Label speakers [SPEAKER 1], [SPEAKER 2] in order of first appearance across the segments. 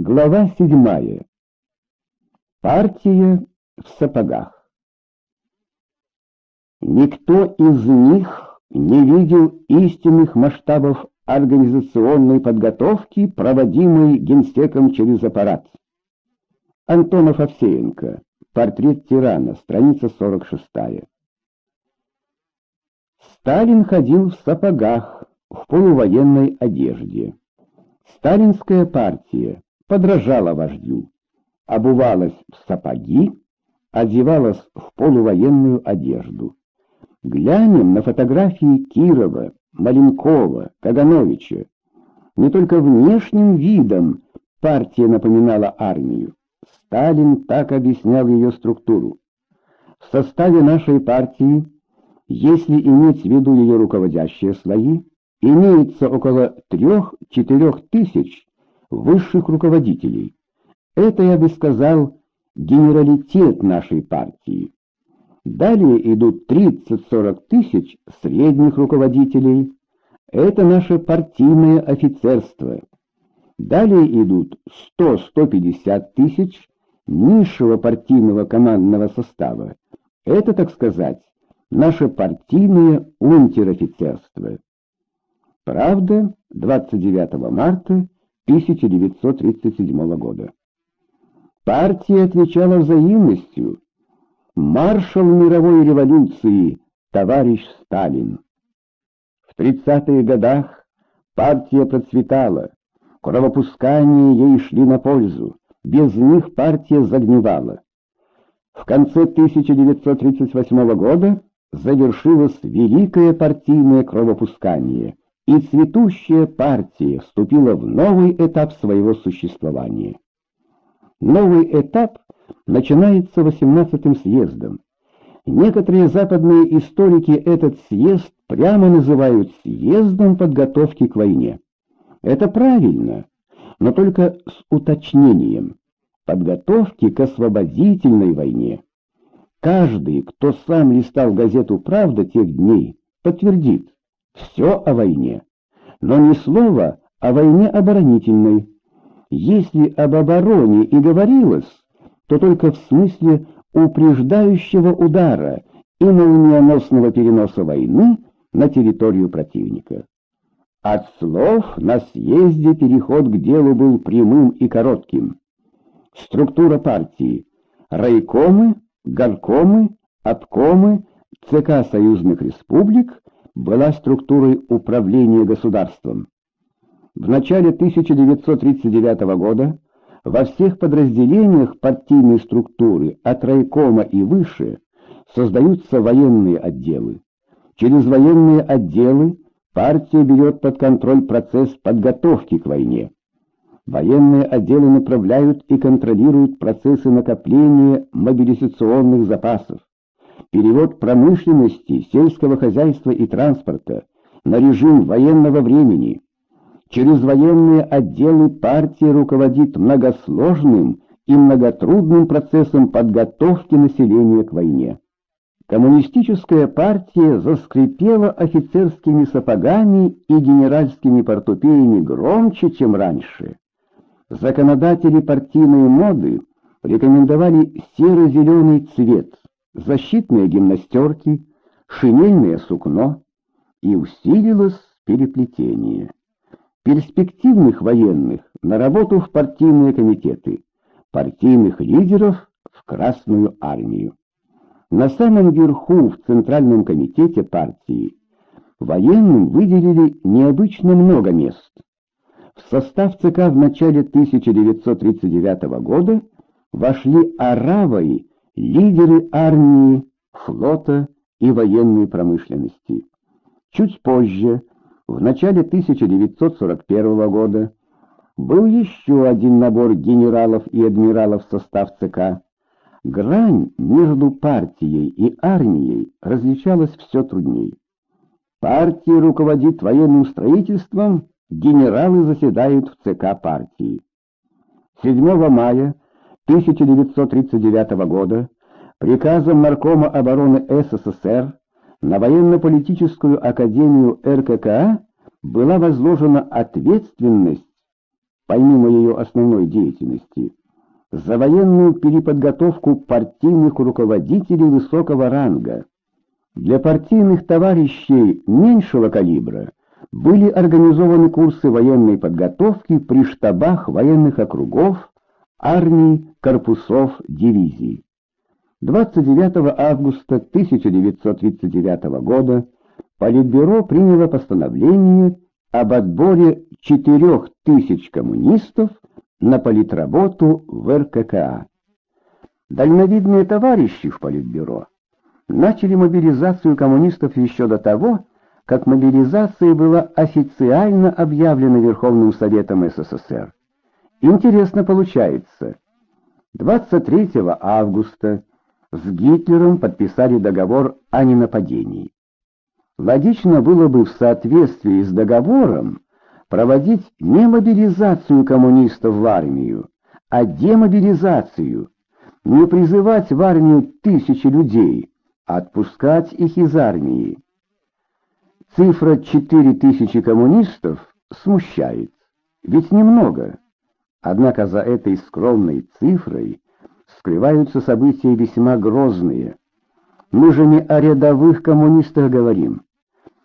[SPEAKER 1] Глава седьмая. Партия в сапогах. Никто из них не видел истинных масштабов организационной подготовки, проводимой генсеком через аппарат. Антонов Овсеенко. Портрет тирана. Страница 46. Сталин ходил в сапогах, в полувоенной одежде. Сталинская партия подражала вождю, обувалась в сапоги, одевалась в полувоенную одежду. Глянем на фотографии Кирова, Маленкова, Кагановича. Не только внешним видом партия напоминала армию. Сталин так объяснял ее структуру. В составе нашей партии, если иметь в виду ее руководящие слои, имеется около трех-четырех тысяч высших руководителей. Это, я бы сказал, генералитет нашей партии. Далее идут 30-40 тысяч средних руководителей. Это наше партийное офицерство. Далее идут 100-150 тысяч низшего партийного командного состава. Это, так сказать, наше партийное унтер-офицерство. Правда, 29 марта 1937 года. Партия отвечала взаимностью. Маршал мировой революции, товарищ Сталин. В 30-е годах партия процветала, кровопускания ей шли на пользу, без них партия загнивала. В конце 1938 года завершилось великое партийное кровопускание – и цветущая партия вступила в новый этап своего существования. Новый этап начинается 18-м съездом. Некоторые западные историки этот съезд прямо называют съездом подготовки к войне. Это правильно, но только с уточнением подготовки к освободительной войне. Каждый, кто сам листал газету «Правда» тех дней, подтвердит, все о войне, но ни слова о войне оборонительной. Если об обороне и говорилось, то только в смысле упреждающего удара и молниеносного переноса войны на территорию противника. От слов на съезде переход к делу был прямым и коротким. Структура партии. Райкомы, горкомы, обкомы, ЦК союзных республик была структурой управления государством. В начале 1939 года во всех подразделениях партийной структуры от райкома и выше создаются военные отделы. Через военные отделы партия берет под контроль процесс подготовки к войне. Военные отделы направляют и контролируют процессы накопления мобилизационных запасов перевод промышленности, сельского хозяйства и транспорта на режим военного времени. Через военные отделы партия руководит многосложным и многотрудным процессом подготовки населения к войне. Коммунистическая партия заскрипела офицерскими сапогами и генеральскими портупеями громче, чем раньше. Законодатели партийной моды рекомендовали серо-зеленый цвет – защитные гимнастерки, шинельное сукно, и усилилось переплетение. Перспективных военных на работу в партийные комитеты, партийных лидеров в Красную армию. На самом верху в Центральном комитете партии военным выделили необычно много мест. В состав ЦК в начале 1939 года вошли аравы лидеры армии, флота и военной промышленности. Чуть позже, в начале 1941 года, был еще один набор генералов и адмиралов в состав ЦК. Грань между партией и армией различалась все труднее. Партия руководит военным строительством, генералы заседают в ЦК партии. 7 мая 1939 года приказом Наркома обороны СССР на военно-политическую академию РККА была возложена ответственность помимо ее основной деятельности, за военную переподготовку партийных руководителей высокого ранга. Для партийных товарищей меньшего калибра были организованы курсы военной подготовки при штабах военных округов, армий, корпусов, дивизий. 29 августа 1939 года Политбюро приняло постановление об отборе 4000 коммунистов на политработу в РККА. Дальновидные товарищи в Политбюро начали мобилизацию коммунистов еще до того, как мобилизация была официально объявлена Верховным Советом СССР. Интересно получается. 23 августа с Гитлером подписали договор о ненападении. Логично было бы в соответствии с договором проводить не мобилизацию коммунистов в армию, а демобилизацию, не призывать в армию тысячи людей, а отпускать их из армии. Цифра 4000 коммунистов смущает, ведь немного. Однако за этой скромной цифрой скрываются события весьма грозные. Мы же не о рядовых коммунистах говорим.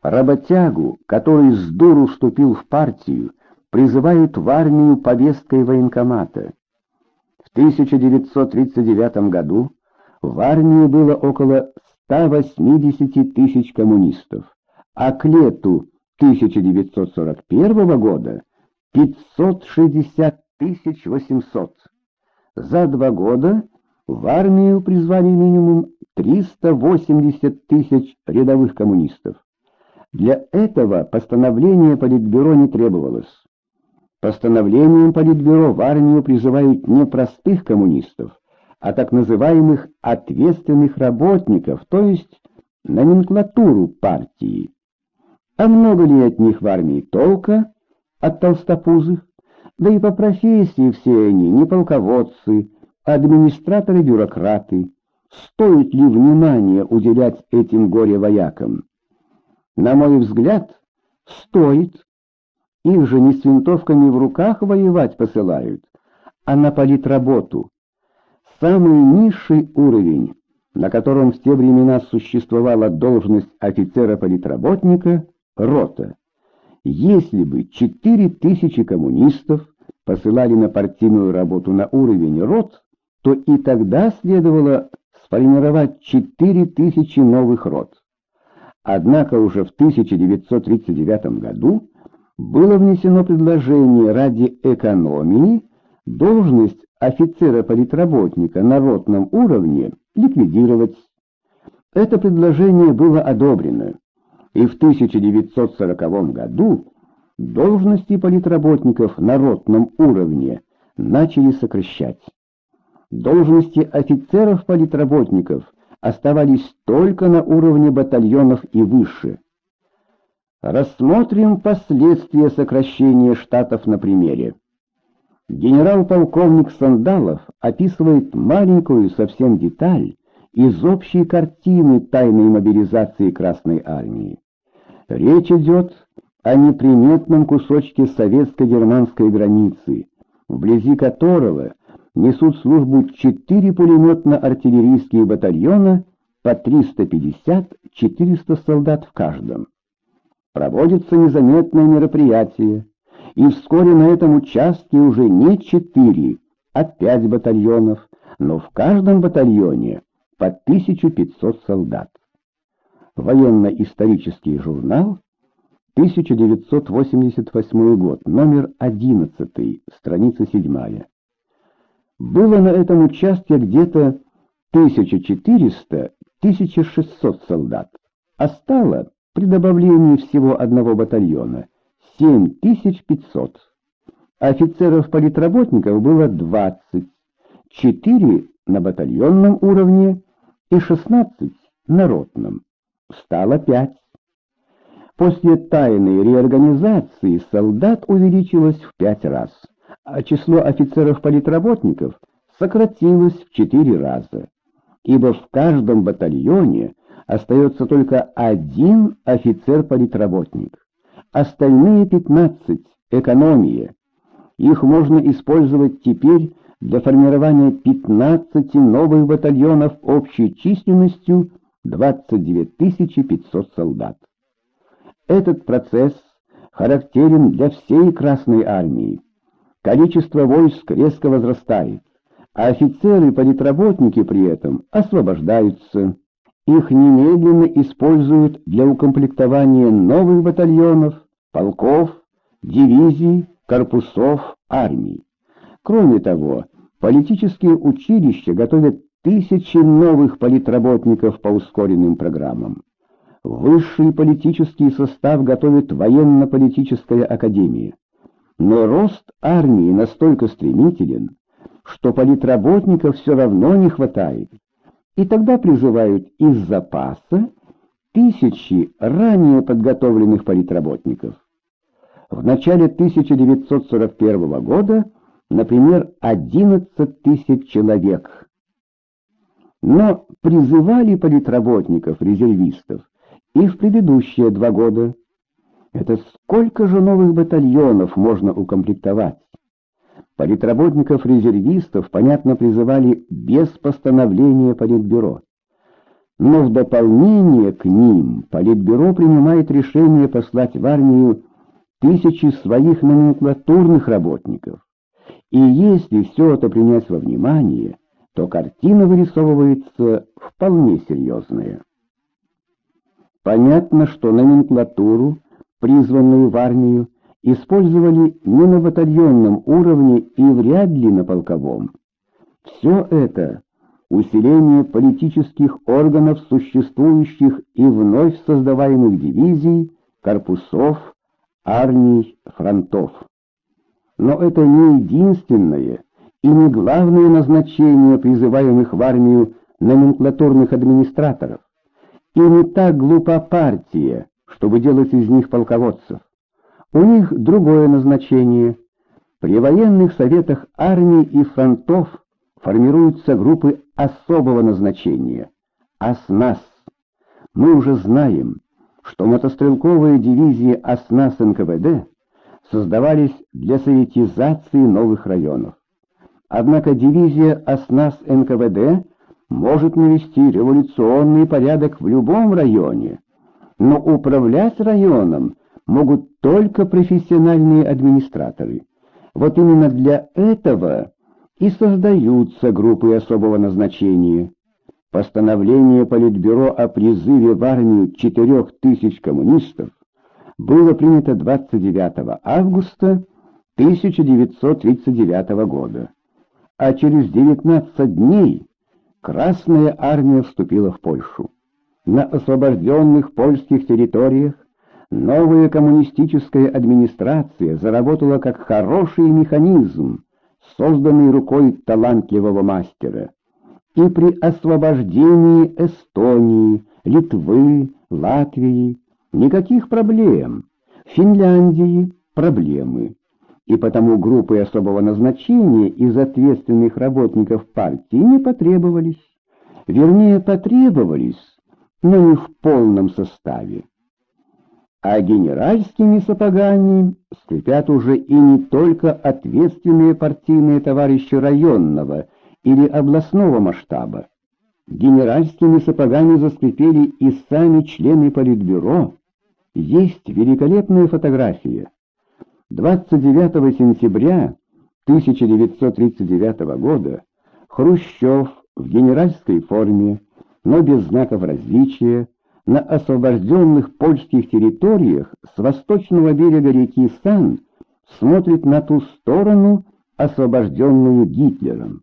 [SPEAKER 1] Работягу, который с дуру вступил в партию, призывают в армию повесткой военкомата. В 1939 году в армии было около 180 тысяч коммунистов, а к лету 1941 года 560 тысяч 800. За два года в армию призвали минимум 380 тысяч рядовых коммунистов. Для этого постановление Политбюро не требовалось. Постановлением Политбюро в армию призывают не простых коммунистов, а так называемых ответственных работников, то есть номенклатуру партии. А много ли от них в армии толка, от толстопузых? Да и по профессии все они не полководцы, а администраторы-бюрократы. Стоит ли внимания уделять этим горе-воякам? На мой взгляд, стоит. Их же не с винтовками в руках воевать посылают, а на политработу. Самый низший уровень, на котором в те времена существовала должность офицера-политработника — рота. Если бы четыре тысячи коммунистов посылали на партийную работу на уровень рот, то и тогда следовало сформировать четыре тысячи новых рот. Однако уже в 1939 году было внесено предложение ради экономии должность офицера-политработника на ротном уровне ликвидировать. Это предложение было одобрено, и в 1940 году должности политработников на ротном уровне начали сокращать. Должности офицеров-политработников – оставались только на уровне батальонов и выше. Рассмотрим последствия сокращения штатов на примере. Генерал-полковник Сандалов описывает маленькую совсем деталь из общей картины тайной мобилизации Красной Армии. Речь идет о неприметном кусочке советско-германской границы, вблизи которого несут службу четыре пулеметно-артиллерийские батальона по 350-400 солдат в каждом. Проводится незаметное мероприятие, и вскоре на этом участке уже не четыре, а пять батальонов, но в каждом батальоне по 1500 солдат. Военно-исторический журнал, 1988 год, номер 11, страница 7. Было на этом участке где-то 1400-1600 солдат, а стало при добавлении всего одного батальона 7500. Офицеров-политработников было 20, 4 на батальонном уровне и 16 на ротном. Стало 5. После тайной реорганизации солдат увеличилось в 5 раз а число офицеров-политработников сократилось в четыре раза, ибо в каждом батальоне остается только один офицер-политработник, остальные 15 — экономия. Их можно использовать теперь для формирования 15 новых батальонов общей численностью 29 500 солдат. Этот процесс характерен для всей Красной Армии. Количество войск резко возрастает, а офицеры-политработники при этом освобождаются. Их немедленно используют для укомплектования новых батальонов, полков, дивизий, корпусов, армий. Кроме того, политические училища готовят тысячи новых политработников по ускоренным программам. Высший политический состав готовит военно-политическая академия. Но рост армии настолько стремителен, что политработников все равно не хватает. И тогда призывают из запаса тысячи ранее подготовленных политработников. В начале 1941 года, например, 11 тысяч человек. Но призывали политработников, резервистов и в предыдущие два года. Это сколько же новых батальонов можно укомплектовать? Политработников-резервистов, понятно, призывали без постановления Политбюро. Но в дополнение к ним Политбюро принимает решение послать в армию тысячи своих номенклатурных работников. И если все это принять во внимание, то картина вырисовывается вполне серьезная. Понятно, что номенклатуру, призванную в армию, использовали не на батальонном уровне и вряд ли на полковом. Все это — усиление политических органов существующих и вновь создаваемых дивизий, корпусов, армий, фронтов. Но это не единственное и не главное назначение призываемых в армию номенклатурных администраторов. И не так глупа партия, чтобы делать из них полководцев. У них другое назначение. При военных советах армий и фронтов формируются группы особого назначения – АСНАС. Мы уже знаем, что мотострелковые дивизии АСНАС НКВД создавались для советизации новых районов. Однако дивизия АСНАС НКВД может навести революционный порядок в любом районе, но управлять районом могут только профессиональные администраторы. Вот именно для этого и создаются группы особого назначения. Постановление Политбюро о призыве в армию 4000 коммунистов было принято 29 августа 1939 года, а через 19 дней Красная армия вступила в Польшу. На освобожденных польских территориях Новая коммунистическая администрация заработала как хороший механизм, созданный рукой талантливого мастера. И при освобождении Эстонии, Литвы, Латвии никаких проблем. Финляндии проблемы. И потому группы особого назначения из ответственных работников партии не потребовались. Вернее, потребовались, но не в полном составе а генеральскими сапогами скрипят уже и не только ответственные партийные товарищи районного или областного масштаба. Генеральскими сапогами заскрипели и сами члены Политбюро. Есть великолепная фотография. 29 сентября 1939 года Хрущев в генеральской форме, но без знаков различия, на освобожденных польских территориях с восточного берега реки Сан смотрит на ту сторону, освобожденную Гитлером.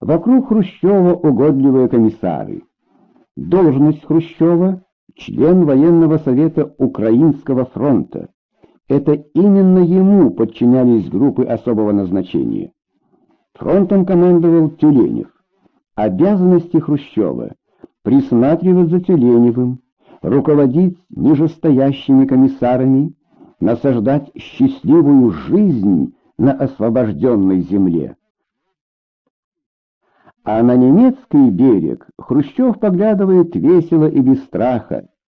[SPEAKER 1] Вокруг Хрущева угодливые комиссары. Должность Хрущева — член военного совета Украинского фронта. Это именно ему подчинялись группы особого назначения. Фронтом командовал Тюленев. Обязанности Хрущева — присматривать за Тюленевым, руководить нижестоящими комиссарами, насаждать счастливую жизнь на освобожденной земле. А на немецкий берег Хрущев поглядывает весело и без страха,